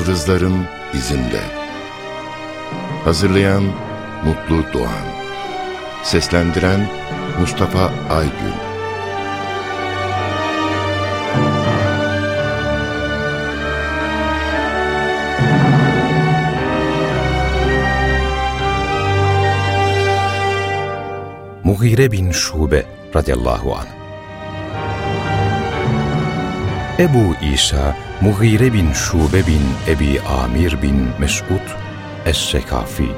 Yıldızların izinde. Hazırlayan Mutlu Doğan. Seslendiren Mustafa Aygün. Mughire bin Şube radıyallahu anh Ebu İsa, Mughire bin Şube bin Ebi Amir bin Mesud Es-Sekafi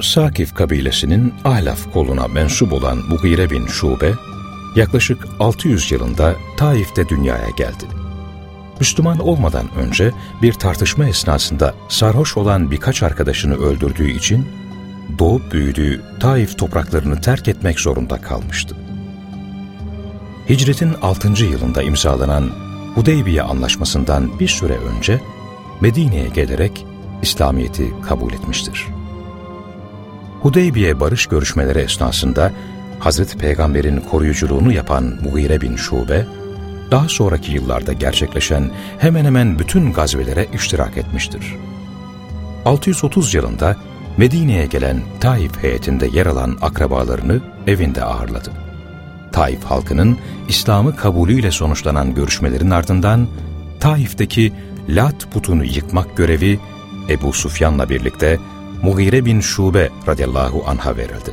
Sakif kabilesinin Ahlaf koluna mensup olan Mughire bin Şube, yaklaşık 600 yılında Taif'te dünyaya geldi. Müslüman olmadan önce bir tartışma esnasında sarhoş olan birkaç arkadaşını öldürdüğü için doğup büyüdüğü Taif topraklarını terk etmek zorunda kalmıştı. Hicretin 6. yılında imzalanan Hudeybiye Anlaşması'ndan bir süre önce Medine'ye gelerek İslamiyet'i kabul etmiştir. Hudeybiye barış görüşmeleri esnasında Hazreti Peygamber'in koruyuculuğunu yapan Mughire bin Şube, daha sonraki yıllarda gerçekleşen hemen hemen bütün gazvelere iştirak etmiştir. 630 yılında Medine'ye gelen Taif heyetinde yer alan akrabalarını evinde ağırladı. Taif halkının İslam'ı kabulüyle sonuçlanan görüşmelerin ardından Taif'teki Lat putunu yıkmak görevi Ebu Sufyan'la birlikte Mughire bin Şube radıyallahu anh'a verildi.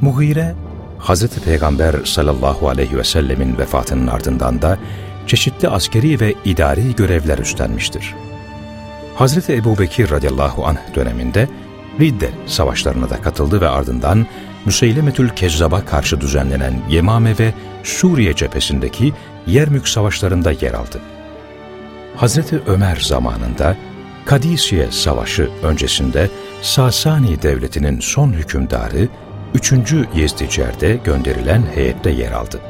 Mughire, Hz. Peygamber sallallahu aleyhi ve sellemin vefatının ardından da çeşitli askeri ve idari görevler üstlenmiştir. Hz. Ebu Bekir radıyallahu anh döneminde Ridde savaşlarına da katıldı ve ardından Müseylemetül Kezzab'a karşı düzenlenen Yemame ve Suriye cephesindeki Yermük savaşlarında yer aldı. Hz. Ömer zamanında Kadisiye Savaşı öncesinde Sasani Devleti'nin son hükümdarı 3. Yezdicer'de gönderilen heyette yer aldı.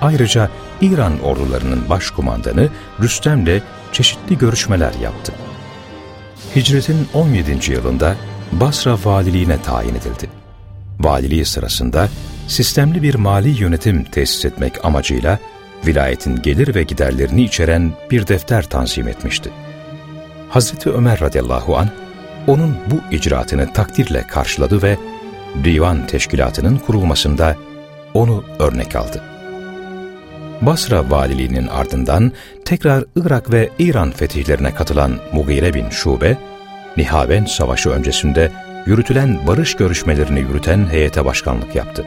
Ayrıca İran ordularının başkumandanı Rüstem'le çeşitli görüşmeler yaptı. Hicretin 17. yılında Basra valiliğine tayin edildi. Valiliği sırasında sistemli bir mali yönetim tesis etmek amacıyla vilayetin gelir ve giderlerini içeren bir defter tanzim etmişti. Hazreti Ömer radıyallahu an onun bu icraatını takdirle karşıladı ve divan teşkilatının kurulmasında onu örnek aldı. Basra valiliğinin ardından tekrar Irak ve İran fetihlerine katılan Mughire bin Şube, Nihaven Savaşı öncesinde yürütülen barış görüşmelerini yürüten heyete başkanlık yaptı.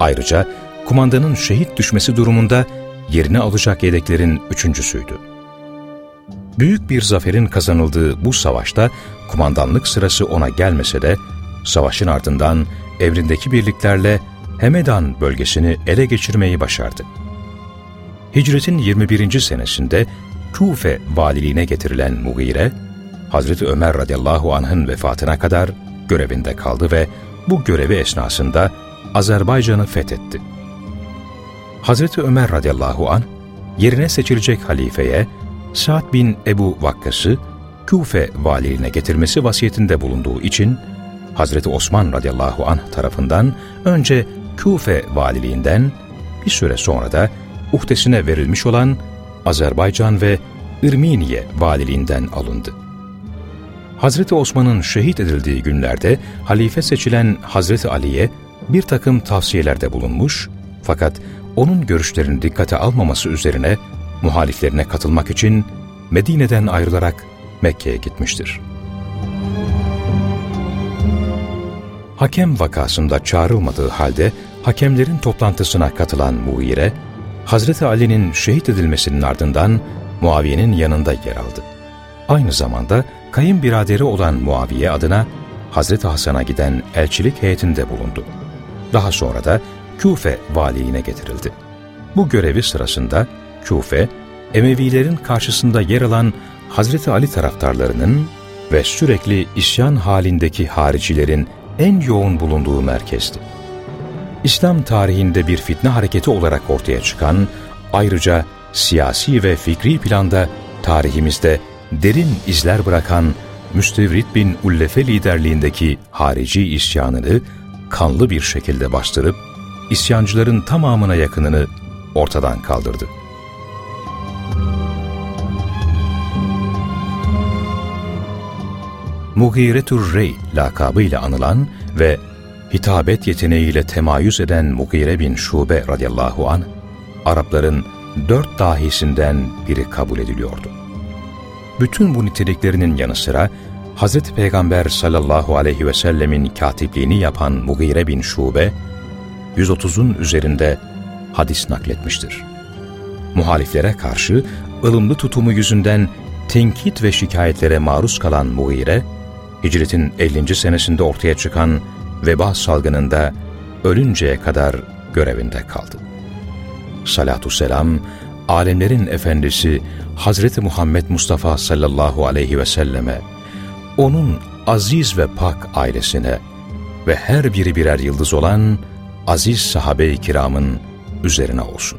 Ayrıca kumandanın şehit düşmesi durumunda yerini alacak yedeklerin üçüncüsüydü. Büyük bir zaferin kazanıldığı bu savaşta kumandanlık sırası ona gelmese de savaşın ardından evrindeki birliklerle Hemedan bölgesini ele geçirmeyi başardı. Hicretin 21. senesinde Kufe valiliğine getirilen Mughire, Hazreti Ömer radıyallahu anh'ın vefatına kadar görevinde kaldı ve bu görevi esnasında Azerbaycan'ı fethetti. Hazreti Ömer radıyallahu anh, yerine seçilecek halifeye Sa'd bin Ebu Vakkas'ı Kufe valiliğine getirmesi vasiyetinde bulunduğu için Hazreti Osman radıyallahu anh tarafından önce Kufe valiliğinden bir süre sonra da uhdesine verilmiş olan Azerbaycan ve İrminiye valiliğinden alındı. Hazreti Osman'ın şehit edildiği günlerde halife seçilen Hazreti Ali'ye bir takım tavsiyelerde bulunmuş fakat onun görüşlerini dikkate almaması üzerine muhaliflerine katılmak için Medine'den ayrılarak Mekke'ye gitmiştir. Hakem vakasında çağrılmadığı halde hakemlerin toplantısına katılan Muhire, Hazreti Ali'nin şehit edilmesinin ardından Muaviye'nin yanında yer aldı. Aynı zamanda kayınbiraderi olan Muaviye adına Hazreti Hasan'a giden elçilik heyetinde bulundu. Daha sonra da Küfe valiliğine getirildi. Bu görevi sırasında Küfe, Emevilerin karşısında yer alan Hazreti Ali taraftarlarının ve sürekli isyan halindeki haricilerin en yoğun bulunduğu merkezdi. İslam tarihinde bir fitne hareketi olarak ortaya çıkan, ayrıca siyasi ve fikri planda tarihimizde derin izler bırakan Müstevrit bin Ullefe liderliğindeki harici isyanını kanlı bir şekilde bastırıp isyancıların tamamına yakınını ortadan kaldırdı. Mugiretur Rey lakabıyla anılan ve hitabet yeteneğiyle temayüz eden Mugire bin Şube radıyallahu an Arapların dört dahisinden biri kabul ediliyordu. Bütün bu niteliklerinin yanı sıra Hz. Peygamber sallallahu aleyhi ve sellemin katipliğini yapan Mugire bin Şube, 130'un üzerinde hadis nakletmiştir. Muhaliflere karşı ılımlı tutumu yüzünden tenkit ve şikayetlere maruz kalan Mugire, hicretin 50. senesinde ortaya çıkan veba salgınında ölünceye kadar görevinde kaldı. Salatü selam, alemlerin efendisi Hazreti Muhammed Mustafa sallallahu aleyhi ve selleme, onun aziz ve pak ailesine ve her biri birer yıldız olan aziz sahabe-i kiramın üzerine olsun.